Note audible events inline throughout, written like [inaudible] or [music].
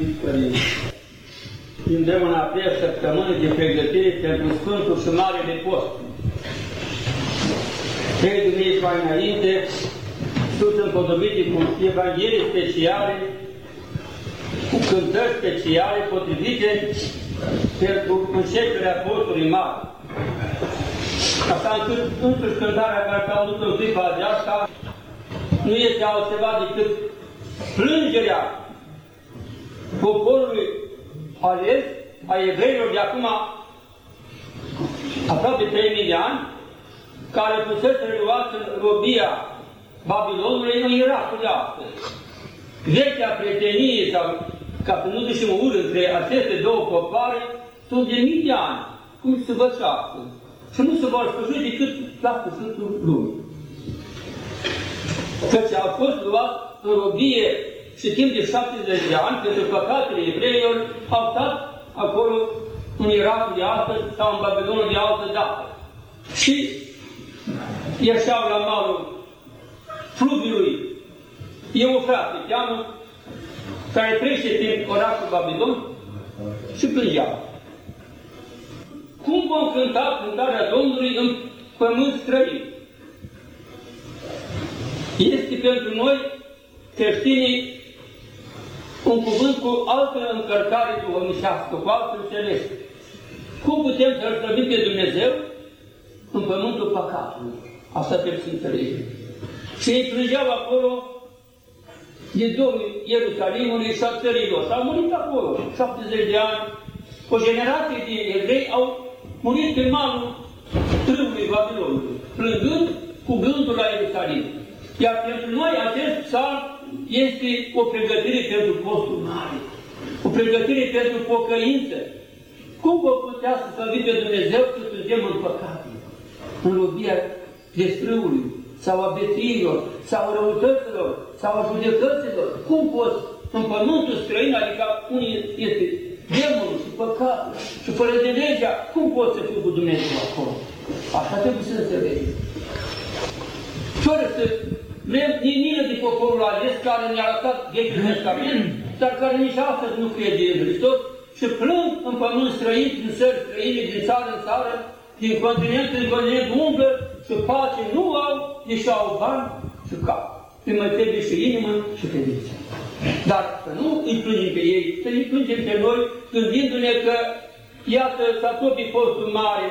iubiți părinți, suntem în a treia săptămână de pregătire pentru Sfântul și Marele Post. Trei duminici mai înainte sunt împodobite cu Evanghelii speciale, cu cântări speciale potrivite pentru începerea postului mare. Asta încât însuși cântarea care s-a auzit în clipa aceasta nu este altceva decât plângerea poporului ales a evreilor de acum aproape 3000 de ani, care fusese reluați în robia Babilonului în Irakul de astăzi. Vechea prietenie sau ca să nu ducem ură între aceste două popoare, sunt de mii de ani, cum se văcească. Și nu se vor sfârși decât la sfârșitul lumii. Căci au fost luați în robie și timp de 70 de ani, pentru păcatele evreilor, au stat acolo în Irakul de astăzi sau în Babilonul de altă dată. Și ieșeau la malul fluviului Eufrat, se cheamă, care trece prin orașul Babilon și plângeau. Cum vom cânta cântarea Domnului în pământ străin? Este pentru noi creștinii un cuvânt cu altă încărcare duhovnicească, cu altă înțeles. Cum putem să-L pe Dumnezeu în pământul păcatului? Asta trebuie să înțelegem. Și ei plângeau acolo de Domnul Ierusalimului și a țărilor. S-au murit acolo, 70 de ani. O generație de evrei au murit pe malul trâmului Babilonului, plângând cu gândul la Ierusalim. Iar pentru noi acest psalm este o pregătire pentru postul mare, o pregătire pentru pocăință. Cum vom putea să slăvim pe Dumnezeu când suntem în păcate, în robia destrâului, sau a bețiilor, sau a răutăților, sau a judecăților? Cum poți în pământul străin, adică unii este demonul și păcatul și fără de legea, cum poți să fii cu Dumnezeu acolo? Așa trebuie să înțelegi. Fără să Vrem din mine de poporul ales care ne-a arătat Vechiul Testament, dar care nici astăzi nu crede în Hristos și plâng în pământ străin, din țări străine, din țară în țară, din continent în continent umblă și pace nu au, deși au bani și cap. Îi mai trebuie și inimă și credință. Dar să nu îi plângem pe ei, să îi plângem pe noi, gândindu-ne că, iată, s-a topit postul mare,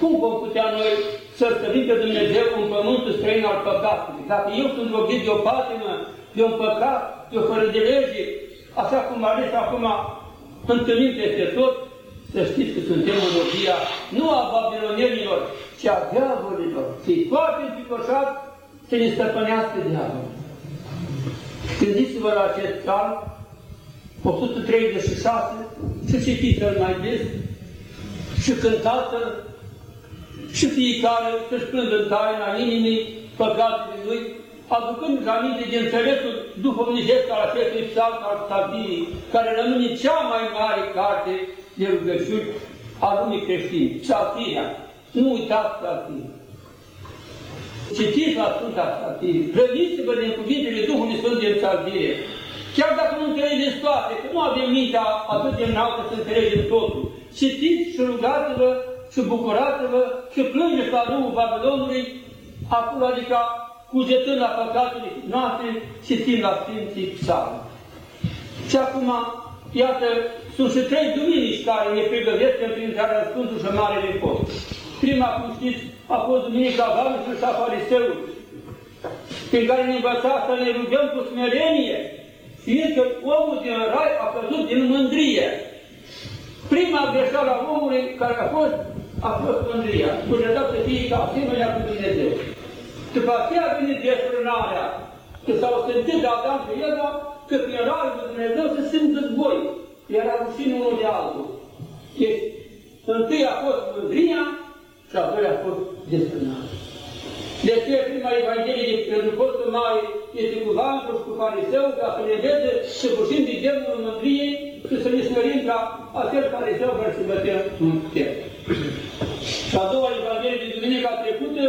cum vom putea noi să-L stăvim pe Dumnezeu în pământul străin al păcatului? Dacă eu sunt lovit de o patimă, de un păcat, de o fără de lege, așa cum ales acum întâlnim peste tot, să știți că suntem în robia nu a babilonienilor, ci a diavolilor. Și foarte înficoșat să ne stăpânească diavolul. Gândiți-vă la acest psalm, 136, și citiți-l mai des, și cântați-l și fiecare să-și plângă în taina inimii păcatele lui, aducând aminte de înțelesul duhovnicesc al acestui psalm al Psaltirii, care rămâne cea mai mare carte de rugăciuni a lumii creștini, Psaltiria. Nu uitați Psaltiria. Citiți la Sfânta Psaltirie, hrăniți-vă din cuvintele Duhului Sfânt din Psaltirie. Chiar dacă nu înțelegeți toate, că nu avem mintea atât de înaltă să înțelegem totul, citiți și rugați-vă și bucurați-vă și plângeți la drumul Babilonului, acolo adică cugetând la păcatele noastre și țin la Sfinții Psalmi. Și acum, iată, sunt și trei duminici care ne pregătesc pentru intrarea Sfântul și Marele Post. Prima, cum știți, a fost Duminica Valului și a Fariseului, prin care ne învăța să ne rugăm cu smerenie, fiindcă omul din rai a căzut din mândrie. Prima greșeală a omului care a fost a fost mândria. Dumnezeu să fie ca asemenea cu Dumnezeu. După aceea vine desfrânarea, că s-au simțit de Adam și Eva, că prin raiul lui Dumnezeu se simt război. Era rușine unul de altul. Deci, întâi a fost mândria și apoi a fost desfrânarea. De aceea prima Evanghelie de pentru postul mare este cu vantul și cu fariseu, ca să ne vede să pușim de gemul mândriei și să ne smerim ca acel fariseu care se bătea în putere. Și a doua Evanghelie de duminica trecută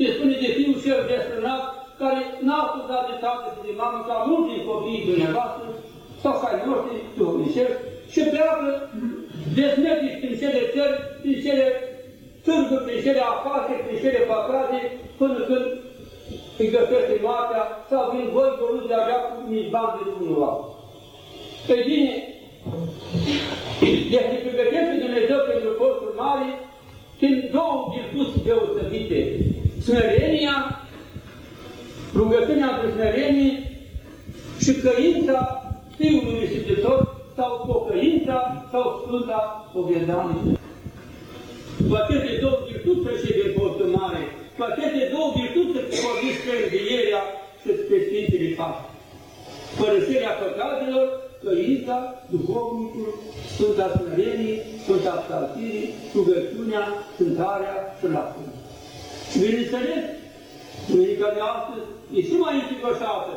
ne spune de fiul cel destrânat, care n-a acuzat de tată și de mamă, ca mulți din copiii dumneavoastră, sau ca ai noștri duhovnicești și pleacă desmetici prin cele țări, prin cele târguri, prin cele afaceri, prin cele păcate, până când îi găsește noaptea sau vin voi că nu avea nici bani de Dumnezeu. Păi bine, deci ne pregătește Dumnezeu pentru postul mare prin două virtuți deosebite. Smerenia, rugăciunea pentru smerenie și căința Fiului Ispititor sau pocăința sau Sfânta Povedanie. Cu aceste două virtuți președinte postul mare, cu aceste două virtuți să vorbim spre învierea și spre Sfintele Paște. Părăsirea păcatelor, căința, duhovnicul, Sfânta Smerenie, Sfânta Psaltirii, rugăciunea, cântarea și lacrimea. Și bineînțeles, Duminica de astăzi e și mai înfricoșată,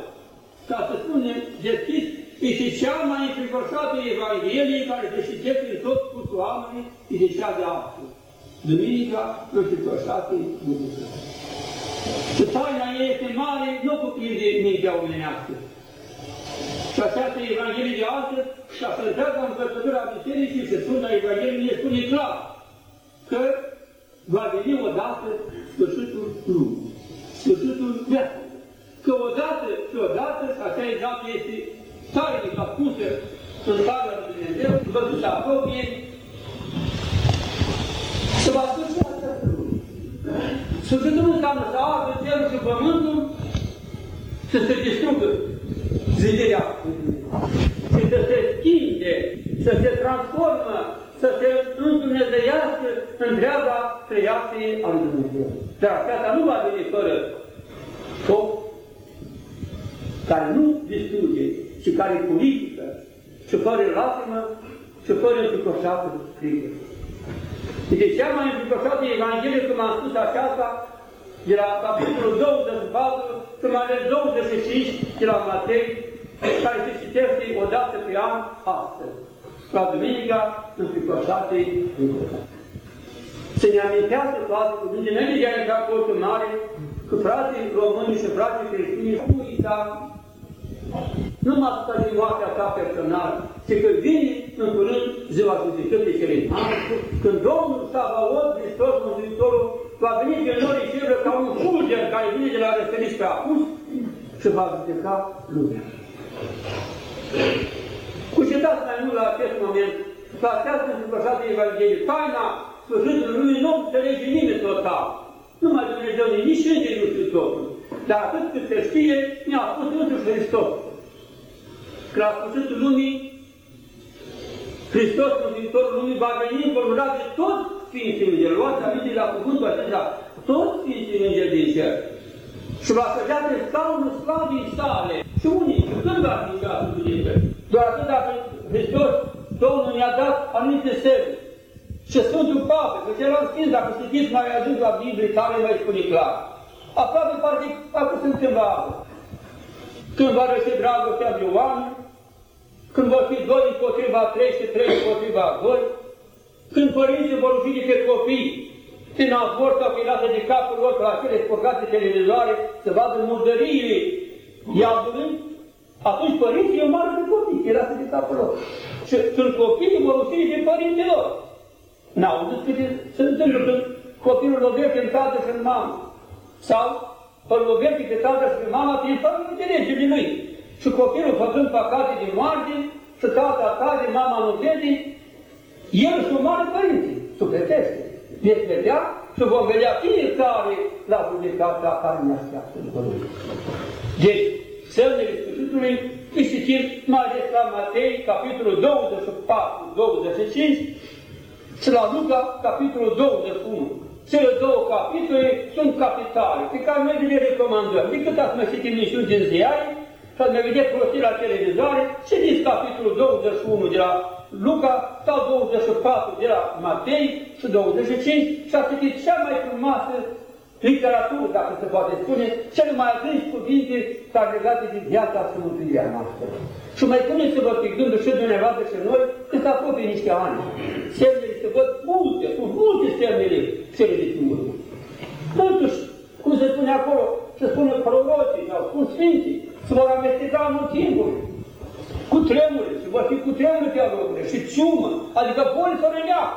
ca să spunem deschis, este cea mai înfricoșată Evanghelie care se citește în tot cursul anului, este cea de astăzi. Duminica înfricoșată Dumnezeu. Și taina ei este mare, nu cuprinde mintea omenească. Și această Evanghelie de astăzi, ca să întreagă învățătura Bisericii și Sfânta Evanghelie ne spune clar că va veni odată sfârșitul lumii, sfârșitul viaței. Că odată și odată, și acea dată este tainic spusă în Sfânta Lui Dumnezeu, văzută apropie, să va sfârși această lume. Sfârșitul nu înseamnă să ardă cerul și pământul, să se distrugă zidirea și să se schimbe, să se transformă, să se îndumnezeiască întreaga creație a lui Dumnezeu. Dar aceasta nu va veni fără foc care nu distruge, și care politică, și fără lacrimă, și fără înfricoșată strigă. Deci cea mai înfricoșată Evanghelie, cum am spus aceasta, de la capitolul 24, până la 25 de la Matei, care se citește o dată pe an astăzi, la Duminica înfricoșate Să ne amintească toate cuvinte, înainte de a intra cortul mare, că frații români și frații creștini nu uita nu mă atâta din moartea ta personală, ci că vine în curând ziua judecății cele când Domnul Savaot, Hristos Mântuitorul, va veni pe noi în cerul ca un fulger care vine de la răsărit pe apus și va judeca lumea. Cucetați mai mult la acest moment, la această înfășată Evanghelie, taina sfârșitului lumii nu înțelege nimeni total. Numai Dumnezeu nici îngerii nu știu totul. Dar atât cât se știe, mi-a spus însuși Hristos. Că la sfârșitul lumii, Hristos, Mântuitorul lumii, va veni încorporat de toți Sfinții Îngeri. Luați aminte la cuvântul acesta, toți Sfinții Îngeri din cer. Și va sădea pe scaunul slavii sale. Și unii, și când va fi ceasul Dumnezeu? Doar atât dacă Hristos, Domnul ne-a dat anumite semne. Și Sfântul Pape, că ce l-am scris, dacă citiți mai ajuns la Biblie, care mai spune clar. Aproape parcă acum se întâmplă Când va răși dragostea de oameni, când vor fi doi împotriva trei și trei împotriva doi, când părinții vor fi de copii, prin avort sau prin de capul lor la acele spurcate televizoare, să vadă murdăriile iadului, atunci părinții o mare de copii, era de capul lor. Și când copiii vor fi de părinții lor, n-au câte se întâmplă când copilul lovește în tată și în mamă, sau îl lovește pe tată și pe mama prin fără înțelegerile lui. Și copilul făcând păcate de moarte, și tata cade, mama nu vede, el și mare părinte, sufletește. Veți vedea și vom vedea fiecare la judecata care ne așteaptă după lui. Deci, semnele sfârșitului îi citim mai ales la Matei, capitolul 24-25 și la Luca, capitolul 21. Cele două capitole sunt capitale, pe care noi le recomandăm. Decât ați mai citit niciun din ziare, să ne vedeți folosirea la televizoare, citiți capitolul 21 de la Luca sau 24 de la Matei și 25 și a citit cea mai frumoasă literatură, dacă se poate spune, cele mai adânci cuvinte care legate de viața și mântuirea noastră. Și mai puneți-vă pe gândul și dumneavoastră și noi, că se apropie niște ani. Semnele se văd multe, sunt multe semnele cele de timpul. Totuși, cum se spune acolo, se spune prorocii sau spun sfinții, se vor amesteca în timpul. cu tremure, și vor fi cu tremure pe locurile, și ciumă, adică boli fără leac.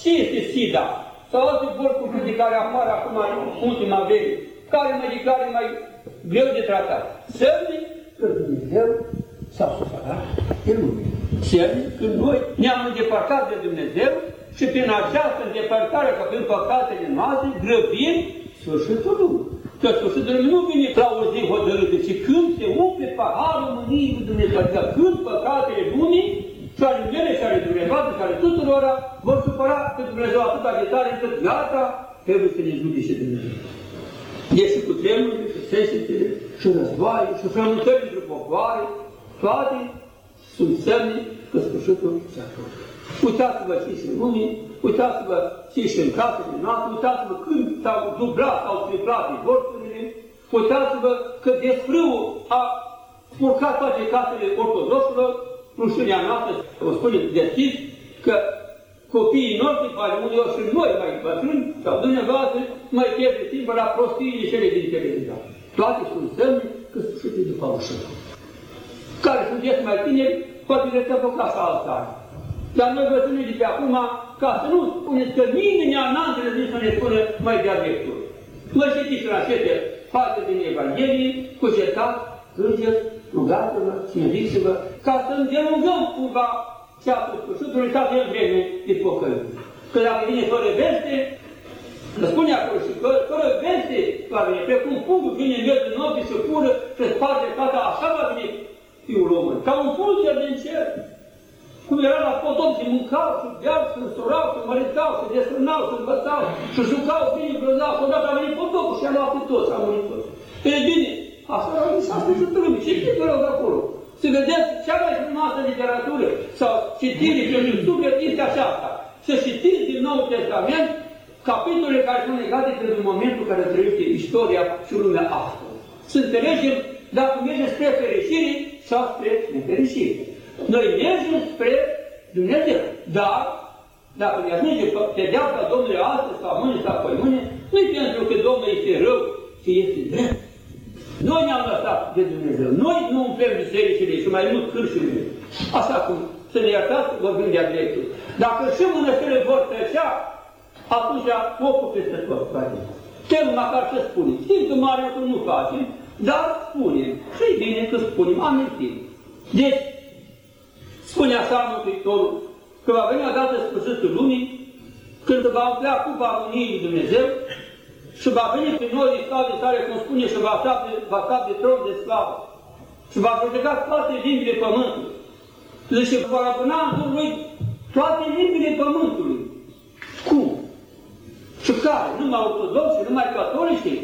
Ce este SIDA? Sau alte boli cu care apar acum în ultima vreme, care medicare mai greu de tratat. Semne că Dumnezeu s-a supărat de lume. Semne că noi ne-am îndepărtat de Dumnezeu și prin această îndepărtare, că prin păcatele noastre, grăbim sfârșitul lumii. Că sfârșitul lumii nu vine la o zi hotărâtă, ci când se umple paharul mâniei lui Dumnezeu, adică când păcatele lumii și ale mele și ale dumneavoastră și ale tuturora vor supăra pe Dumnezeu atâta de tare încât gata, trebuie să ne judice Dumnezeu. E și cu tremurile, și sesetele, și războaie, și frământări între popoare, toate sunt semne că sfârșitul se apropie. Uitați-vă ce și în lume, uitați-vă ce și în casele noastre, uitați-vă când s-au dublat, au triplat divorțurile, uitați-vă că desfrâul a urcat toate casele ortodoxilor, rușinea noastră, o spune deschis, că copiii noștri, poate uneori și noi mai bătrâni, sau dumneavoastră, mai pierde timpul la prostiile cele din televizor. Toate sunt semne că sfârșitul după ușă. Care sunteți mai tineri, poate veți apuca ca altă dar noi bătrânii de pe acum, ca să nu spuneți că nimeni n-a întrezit să ne spună mai de dreptul. Vă citiți la aceste parte din Evanghelie, cucetați, plângeți, rugați-vă, smintiți-vă, ca să îndelungăm cumva ceasul sfârșitului să avem vreme de pocăință. Că dacă vine fără veste, Că spune acolo și că fără veste va veni, precum pungul vine în de noapte și fură și sparge fata, așa va veni Fiul omului, ca un fulger din cer cum era la potop și mâncau și beau și însurau și măritau și desfrânau și învățau și jucau bine grozav și odată a venit potopul și a luat pe toți, a murit toți. E bine, asta era și asta și trebuie. Și știți vă de acolo. Să vedeți cea mai frumoasă literatură sau citire pentru suflet este aceasta. Să citiți din Noul Testament capitolele care sunt legate de momentul care trăiește istoria și lumea astăzi. Să înțelegem dacă mergem spre fericire sau spre nefericire. Noi mergem spre Dumnezeu, dar dacă ne ajunge pedeapsa Domnului astăzi sau mâine sau pe mâine, nu pentru că Domnul este rău, ci este drept. Noi ne-am lăsat de Dumnezeu. Noi nu umplem bisericile și mai mult cârșurile. Așa cum să ne iertați vorbind de-a dreptul. Dacă și mănăstirile vor trecea, atunci focul peste tot, frate. Cel măcar să spunem. Știm că mare lucru nu facem, dar spunem. Și e bine că spunem, amintim. Deci, Spune așa Mântuitorul, că va veni odată sfârșitul lumii, când va umplea cupa Uniei lui Dumnezeu și va veni prin noi din de sale, cum spune, și va sta de, va sta de tron de slavă și va judeca toate limbile pământului. Deci va răpâna în jurul lui toate limbile pământului. Cum? Și care? Numai ortodoxi, numai catolici,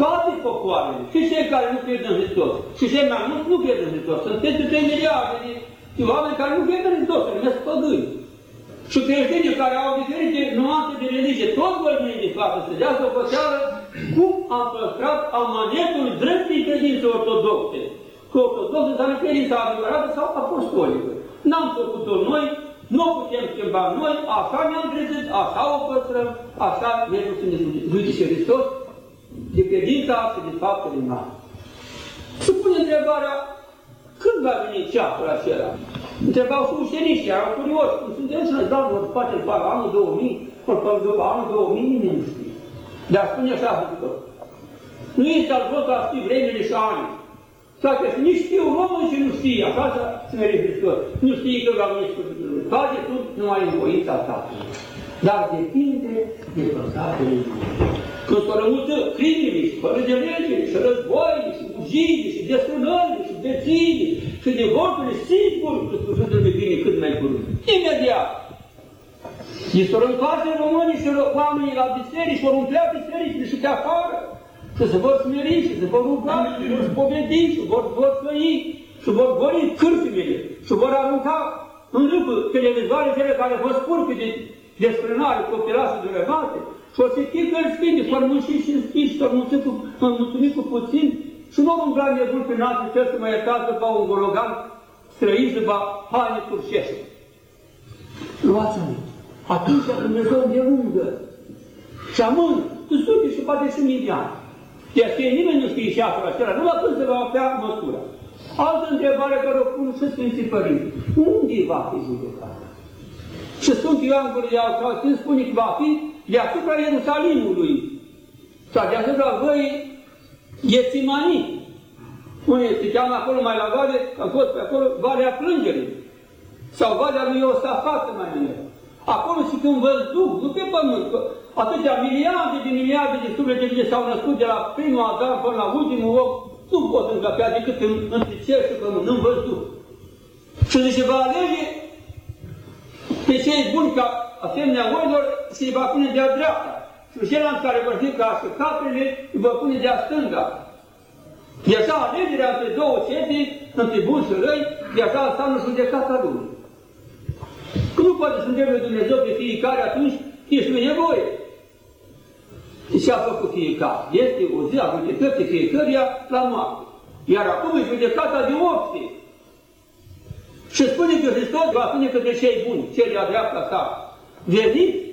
toate popoarele, și cei care nu cred în Hristos, și cei mai mulți nu cred în Hristos. Sunt peste 3 miliarde de și oameni care nu cred în Hristos, se numesc păgâni. Și creștinii care au diferite nuanțe de religie, tot vor veni din față să dea socoteală cum am păstrat amanetul dreptei credințe ortodoxe. Că ortodoxe înseamnă credința adevărată sau apostolică. N-am făcut-o noi, nu o putem schimba noi, așa ne-am crezut, așa o păstrăm, așa mergem să ne judice Hristos de credința și de faptele noastre. Și pune întrebarea, când va veni ceasul acela? Întrebau și ușeniștii, erau curioși, cum suntem și noi, doamnă, poate după anul 2000, poate după anul 2000, nimeni nu știe. Dar spune așa, zică, nu este al vot a ști vremele și ani. Toate și nici știu român și nu știe, așa să merge Hristos. Nu știe că va veni Sfântul Lui. Toate sunt numai în voința Tatălui. Dar depinde de păcatele lui. Când s-o rămută crimele și fără de lege, și războaie, și ugire, și desfrânările, și bețiile, și divorțurile, sigur că sfârșitul lui vine cât mai curând. Imediat. Și s-o întoarce românii și oamenii la biserici, și vor umplea bisericile și pe afară, și se vor smeri, și se vor ruga, și vor spovedi, și vor, vor trăi, și vor gori cârpimile, și vor arunca în râpă televizoare cele care vă spurcă de desfrânare copilașă de rămate, și o să fie că îl spune, s-ar și în spin, și s-ar cu, mulțumit cu puțin, și nu un gran nebun pe nasul cel să mă iertați după un gologan străin și va haine turcește. Luați-mă! Atunci Dumnezeu de lungă și amân, tu sute și poate și mii de ani. De aceea nimeni nu știe și acolo acela, numai când se va oprea măsura. Altă întrebare care o pun și Sfinții Părinți. Unde va fi judecata? Și Sfântul Ioan Gură Alcalțin spune că va fi deasupra Ierusalimului sau deasupra văii Ghețimanii. Unde se cheamă acolo mai la vale, am fost pe acolo, Valea Plângerii. Sau Valea lui Iosafat mai numit. Acolo și când văzduh, nu pe pământ, că atâtea miliarde de miliarde de suflete ce s-au născut de la primul Adam până la ultimul om, nu pot încăpea decât în, între cer și pământ, în văzduh. Și zice, va alege pe cei buni ca asemenea oilor și îi va pune de-a dreapta. Și celălalt care vor fi ca caprele, îi va pune de-a stânga. De așa alegerea între două cete, între bun și răi, de așa înseamnă judecata lui. Că nu poate să întrebe Dumnezeu pe fiecare atunci, ești nu nevoie. Și ce a făcut fiecare? Este o zi a judecății fiecăruia la moarte. Iar acum e judecata de opție. Și spune că Hristos va spune către cei buni, cei de-a dreapta sa, veniți,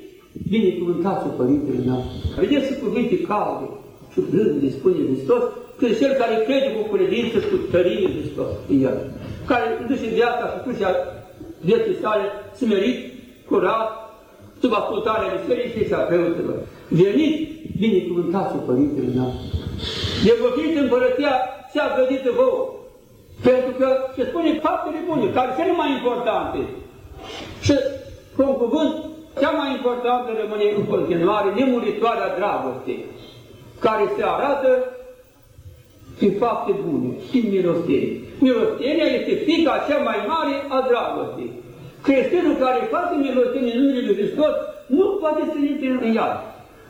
binecuvântați-o Părintele nostru. Vedeți cuvinte calde și blânde, spune Hristos, că cel care crede cu credință și cu tărie Hristos în el, care duce viața și duce vieții sale smerit, curat, sub ascultarea bisericii și a preoților. Veniți, binecuvântați-o Părintele nostru. De împărăția cea gădită vouă, pentru că se spune faptele bune, care cele mai importante. Și, cu un cuvânt, cea mai importantă rămâne în continuare nemuritoarea dragoste, care se arată prin fapte bune, prin milostenie. Milostenia este fica cea mai mare a dragostei. Creștinul care face milostenie în numele Lui Hristos nu poate să intre în iad.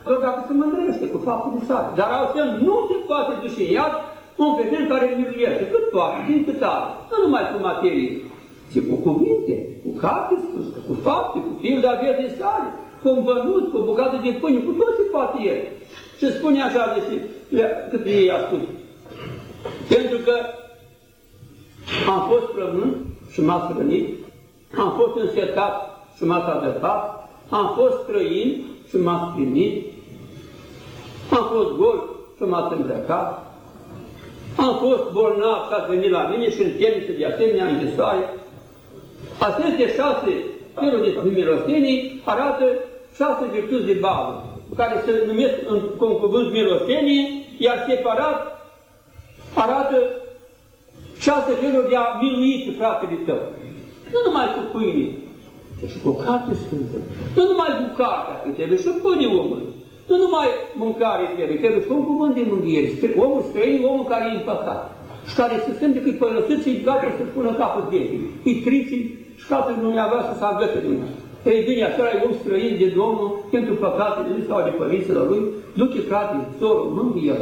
Doar dacă se mândrește cu faptul sale. Dar altfel nu se poate duce în iad un vedem care miluiește, cât poate, din cât are, nu numai cu materie, ci cu cuvinte, cu carte spusă, cu fapte, cu fiul de vieții sale, cu un bănuț, cu o bucată de pâine, cu tot ce poate el. Și spune așa, deci, cât ei a spus. Pentru că am fost plământ și m-a hrănit, am fost însetat și m-a adăpat, am fost străin și m-a primit, am fost gol și m-a îmbrăcat, am fost bolnav și ați venit la mine și în temniță de asemenea închisoare. Aceste șase feluri de milostenii arată șase virtuți de bază, care se numesc în, cu un cuvânt milostenii, iar separat arată șase feluri de a milui pe fratele tău. Nu numai cu pâine, ci și cu carte sfântă. Nu numai cu cartea, că trebuie să pune omul. Nu numai mâncare trebuie, trebuie să un cuvânt de mânghiere. Omul străin, omul care e împăcat și care se simte că e părăsit și gata să-și pună capul vieții. Îi trici și capul dumneavoastră să agăte din ea. Ei bine, acela e om străin de Domnul pentru păcatele lui sau de părinților lui, duce frate, soră, mângâie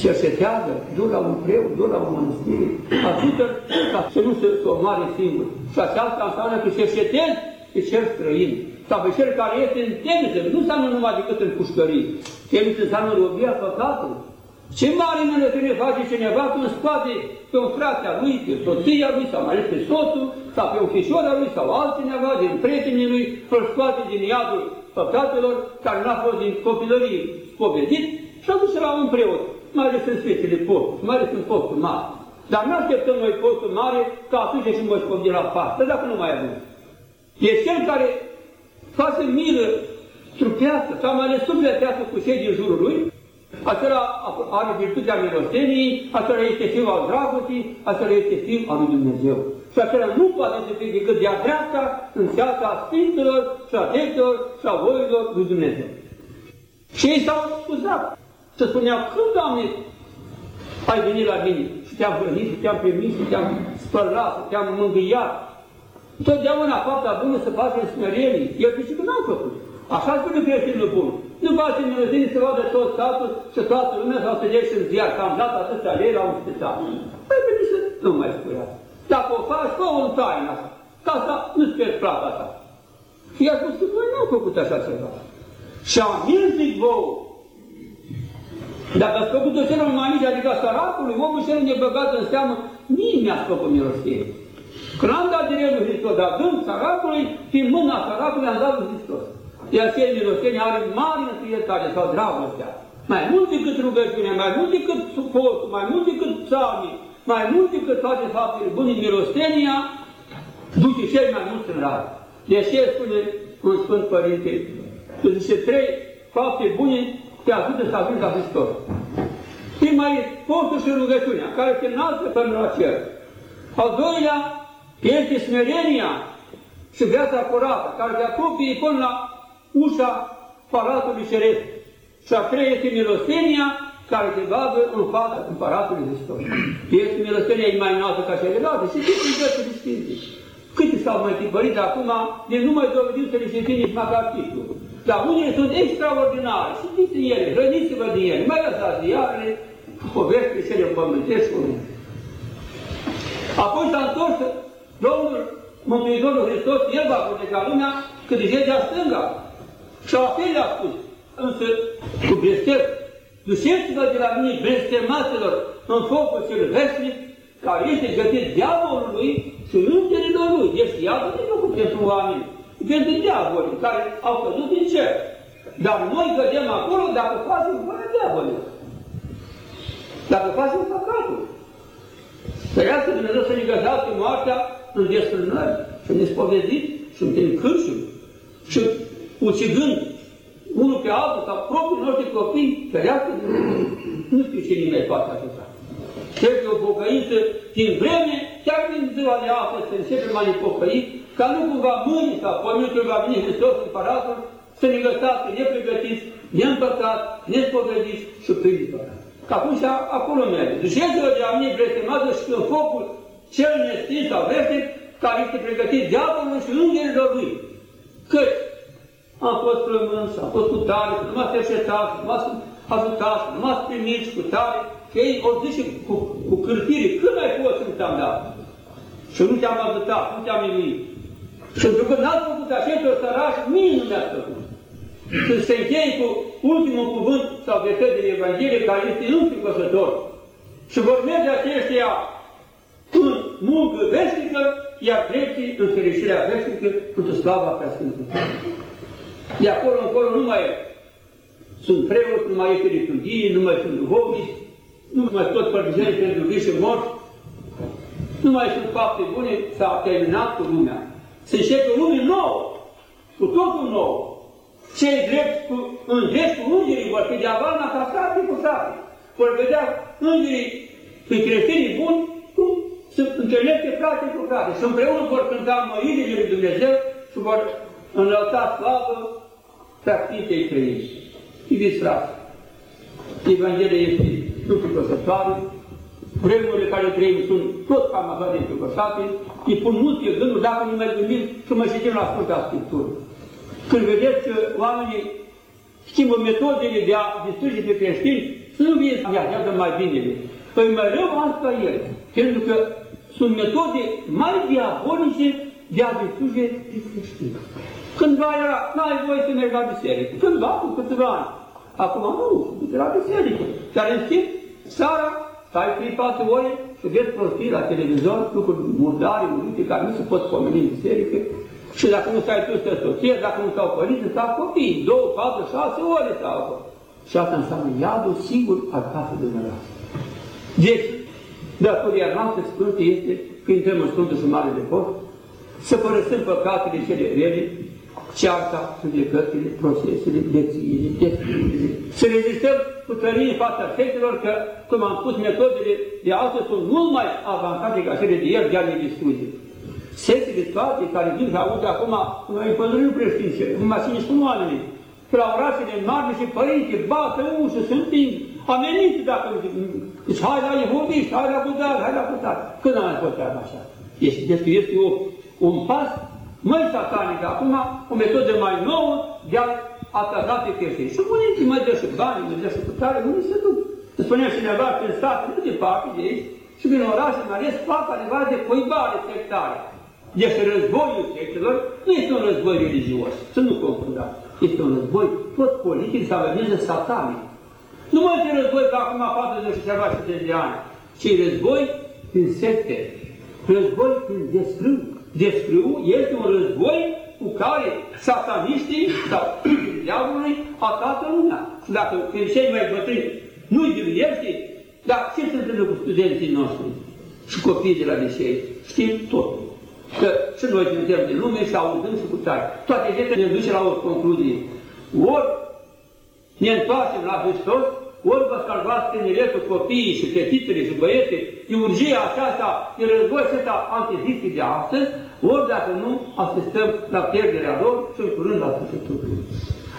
cercetează, du la un preot, du la o mănăstire, ajută ca să nu se omoare singur. Și aceasta înseamnă că cercetezi pe cel străin sau pe cel care este în temniță, nu înseamnă numai decât în pușcării. Temniță înseamnă robia păcatului. Ce mare ne face cineva când scoate pe un frate a lui, pe soția lui, sau mai ales pe soțul, sau pe un fișor al lui, sau altcineva din prietenii lui, să-l scoate din iadul păcatelor care n-a fost din copilărie spovedit și a dus la un preot, mai ales în sfețele post, mai ales în postul mare. Dar nu așteptăm noi postul mare ca atunci și mă spun de la pastă, dacă nu mai avem. E cel care face milă trupească sau mai ales sufletească cu cei din jurul lui, acela are virtutea milostenii, acela este fiul al dragostii, acela este fiul al lui Dumnezeu. Și acela nu poate să fie decât de-a dreapta în ceața Sfinților și a Deților și a voilor lui Dumnezeu. Și ei s-au scuzat. Să spuneau, când, Doamne, ai venit la mine și te-am hrănit, și te-am primit, și te-am spălat, și te-am mângâiat, Totdeauna fapta bună să facă în smerenie. El zice că n-am făcut. Așa spune creștinul bun. Nu face minăzenie să vadă tot statul și toată lumea sau să ieși în ziar, că am dat atâția lei la un spital. Păi bine să nu mai spui asta. Dacă o faci, fă o în taină asta. Ca asta nu-ți pierzi plata ta. Și i-a spus că voi n-au făcut așa ceva. Și am zic vouă, dacă ați făcut-o celor mai mici, adică săracului, omul cel nebăgat în seamă, nimeni mi-a făcut milostenie. Când am dat din el lui Hristos, dar dând săracului, prin mâna săracului am dat lui Hristos. De aceea milostenia are mare întâietare sau dragostea. Mai mult decât rugăciunea, mai mult decât suportul, mai mult decât psalmii, mai mult decât toate faptele bune, milostenia duce cel mai mult în rai. De ce spune un Sfânt Părinte, că zice trei fapte bune te ajută să ajungi la Hristos. Prima e postul și rugăciunea, care te înalță până la cer. Al doilea este smerenia și viața curată, care te apropie până la ușa Palatului Ceresc. Și a treia este milostenia, care te bagă în fața Împăratului Hristos. Este milostenia e mai înaltă ca celelalte și ce sunt viețile Sfinte. Câte s-au mai tipărit acum, de nu mai dovedim să le citim nici măcar titlul. Dar unele sunt extraordinare, știți din ele, hrăniți-vă din ele, mai lăsați ziarele, povești cele pământești cu Apoi s-a întors Domnul Mântuitorul Hristos, El va proteja lumea, că de a stânga. Și la fel le-a spus, însă cu blestem, duceți-vă de la mine blestemaților în focul cel veșnic, care este gătit diavolului și îngerilor lui. Deci iată de făcut pentru oameni, pentru diavolii care au căzut din cer. Dar noi cădem acolo dacă facem fără diavolii. Dacă facem păcatul. Ferească Dumnezeu să ne găsească moartea în desfrânări și în nespovedit și în cârșuri și ucigând unul pe altul sau propriul noștri copii, ferească nu știu ce nimeni poate ajuta. Trebuie o pocăință din vreme, chiar din ziua de astăzi, să începem mai pocăi, ca nu cumva mâine sau poate când va veni Hristos în Paratul, să ne găsească nepregătiți, neîmpăcați, nespovediți și plini de păcat. Că atunci acolo merge. Duceți-vă de la mine blestematul și în focul cel nestins sau veșnic, care este pregătit diavolului și îngerilor lui. Căci am fost plămâns, am fost cu tare, nu m-ați cercetat, nu m-ați ajutat, nu m-ați primit cu tare, că ei o zice cu, cu cârtire, când ai fost să te-am dat? Și nu te-am ajutat, nu te-am iubit. Și pentru că n-ați făcut acești sărași, mie nu mi-ați făcut. Și se încheie cu ultimul cuvânt sau verset din Evanghelie, care este înfricoșător. Și vor merge aceștia în muncă veșnică, iar dreptii în fericirea veșnică, pentru slava prea Sfântului. De acolo încolo nu mai sunt preoți, nu mai este liturghie, nu mai sunt duhovnici, nu mai tot părtizeni pentru vii și morți, nu mai sunt fapte bune, s-a terminat cu lumea. Se începe o lume nouă, cu totul nou. Cei drept cu, în drept cu îngerii vor fi de avalna ca frate cu frate. Vor vedea îngerii pe creștinii buni cum se întâlnește frate cu frate. Și împreună vor cânta măirile lui Dumnezeu și vor înălța slavă practicei trăiești. Iubiți frate, Evanghelia este înfricoșătoare, vremurile care trăim sunt tot cam așa de înfricoșate, îi pun multe gânduri dacă nu mai gândim și mă citim la Sfânta Scriptură. Când vedeți că oamenii schimbă metodele de a distruge pe creștini, să nu vie să iată mai bine. Păi mai rău asta el, pentru că sunt metode mai diabolice de a distruge pe creștini. Cândva era, n-ai voie să mergi la biserică. Cândva, cu câțiva ani. Acum nu, du la biserică. Dar în schimb, seara, stai 3-4 ore și vezi prostii la televizor, lucruri murdare, urite, care nu se pot pomeni în biserică. Și dacă nu stai tu, stă soție, dacă nu stau părinți, stau copii, 2, 4, 6 ore stau acolo. Și asta înseamnă iadul singur al casei dumneavoastră. Deci, datoria noastră sfântă este, când intrăm în Sfântul și Mare de Post, să părăsim păcatele cele rele, cearta, judecățile, procesele, lecțiile, descrierile. Să rezistăm cu tărie în fața fetelor că, cum am spus, metodele de astăzi sunt mult mai avansate ca cele de ieri, de a ne distruge. Sectele toate care vin și aud acum, noi împădurim creștințe, numai cine spun oamenii, că la orașele mari și părinți, bată ușă, se împing, amenință dacă zici, hai la Jehoviști, hai la Budar, hai la Budar. Când am mai fost treaba așa? Este, deci este o, un pas mai satanic acum, o metodă mai nouă de a ataca pe creștini. Și părinții mai dă și bani, mai dă și putare, unde se duc? Îți spunea cineva în stat, nu departe de aici, și prin oraș, mai ales fac adevărat de coibare sectare. Deci războiul sectelor nu este un război religios, să nu confundăm. Este un război tot politic sau organiză satanic. Nu mai este război ca acum 40 și ceva și de ani, ci război prin secte, război prin desfrâu, descriu este un război cu care sataniștii sau [clears throat] diavolului atacă lumea. Și dacă cei mai bătrâni nu-i dividește, dar ce se întâmplă cu studenții noștri? și copiii de la licei. Știm tot. Că și noi suntem din lume și auzim și cu tare. Toate acestea ne duce la o concluzie. Ori ne întoarcem la Hristos, ori vă salvați tineretul, copiii și fetițele și băieții, de urgia aceasta, de război acesta antizistic de astăzi, ori dacă nu, asistăm la pierderea lor și în curând la sfârșitul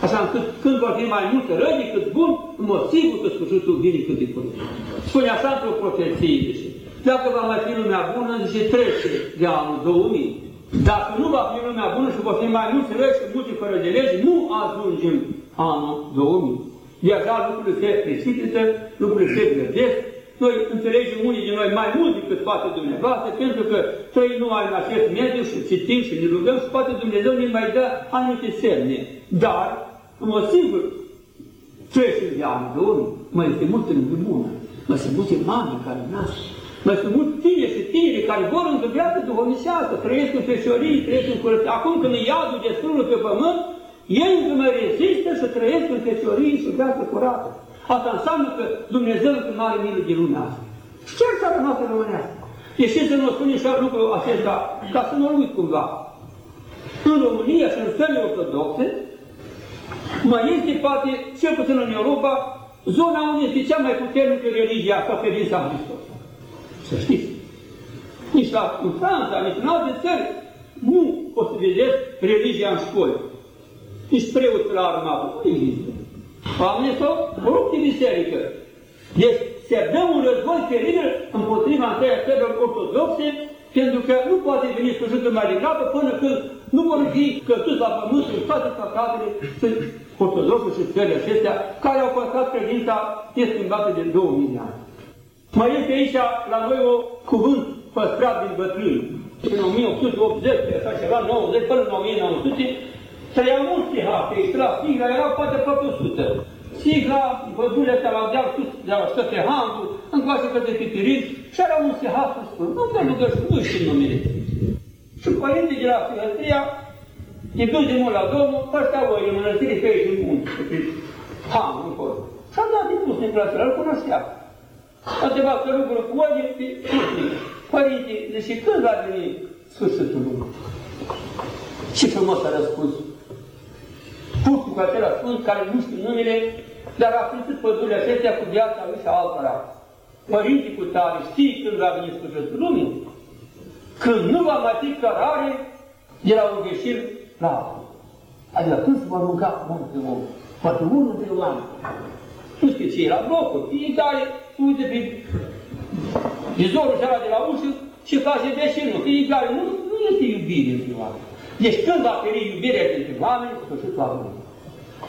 Așa încât când vor fi mai multe răi decât bun, în mod sigur că sfârșitul vine cât de curând. Spune așa într-o profeție, zice, dacă va mai fi lumea bună, zice, trece de anul 2000. Dacă nu va fi lumea bună și vor fi mai mulți răi și multe fără de legi, nu ajungem anul 2000. Deja lucrurile se precipită, lucrurile se grădesc, noi înțelegem unii din noi mai mult decât poate dumneavoastră, pentru că trăim numai în acest mediu și citim și ne rugăm și poate Dumnezeu ne mai dă anumite semne. Dar, în mod sigur, 30 de ani, de ori, mai este multă lume bună, mai sunt multe mame care nasc, mai sunt mulți tineri și tineri care vor într-o viață duhovnicească, trăiesc în feșorii, trăiesc în curățenie. Acum când e iadul de pe pământ, ei încă mai rezistă să trăiesc în feșorii și viață curată. Asta înseamnă că Dumnezeu încă nu are milă de lumea asta. Și ce țara noastră românească? Deci să nu spune și lucrul acesta, ca să nu uit cumva. În România și în țările ortodoxe, mai este poate, cel puțin în Europa, zona unde este cea mai puternică religie a credința în Hristos. Să știți. Nici la, în Franța, nici în alte țări, nu o să vedeți religia în școli. Nici preot la armată. Nu există. Oamenii s-au rupt din biserică. Deci se dă un război teribil împotriva întâia țărilor ortodoxe, pentru că nu poate veni sfârșitul mai degrabă până când nu vor fi cătuți la pământ și toate păcatele sunt ortodoxe și țările acestea, care au păcat credința neschimbată de 2000 de ani. Mai este aici la noi o cuvânt păstrat din bătrâni. În 1880, așa ceva, 90, până în 1900, trăiau mulți stihate, la sigla erau poate aproape 100. Sigla, vădurile astea la deal sus, de la către Handu, încoace către Pitirin, și era un sihat să spun, nu pe rugăși, nu știu numele. Și părinții de la Sfântăria, din dus de mult la Domnul, păstea voi în mănăstire pe aici în munte, pe Handu, încolo. Și am dat din pus în clasă, îl cunoștea. A întrebat că lucruri cu oie, pe Părinții, deci când va veni sfârșitul lumii? Ce frumos a răspuns Turcul cu acela sfânt care nu știu numele, dar a crescut pădurile acestea cu viața lui și altora. Părinții cu tare, știi când va veni sfârșitul lumii? Când nu va mai fi cărare de la un greșit la altul. Adică când se vor mânca multe om? Poate unul dintre oameni. Nu știu ce e la blocuri, fiecare uite pe vizorul ăla de la ușă și face vecinul. Fiecare nu, nu este iubire între oameni. Deci când va fi iubirea dintre oameni, sfârșitul va veni.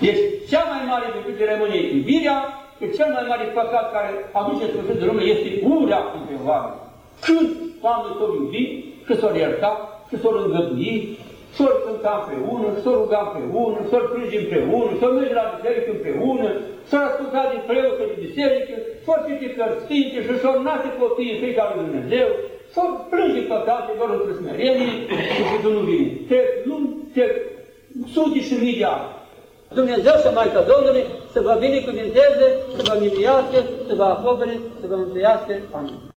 Deci cea mai mare decât de rămâne iubirea, că cel mai mare păcat care aduce sfârșitul de lume este urea între oameni. Când oamenii s-au iubit, că s-au iertat, că s-au îngădui, s-au cânta împreună, s-au ruga împreună, s-au plânge împreună, s-au merge la biserică împreună, s-au ascultat din preotă de biserică, s-au citit cărți sfinte și s-au naște copiii în frica lui Dumnezeu, Po prëngjit po për dati dorën prismerjeni, që që të nuvini. te lumë, të mësuti shëmidja. Dhe më në zërë se majtë të donëri, se vabini këndin teze, se vabini jaske, se vabini jaske, se vabini jaske, amin.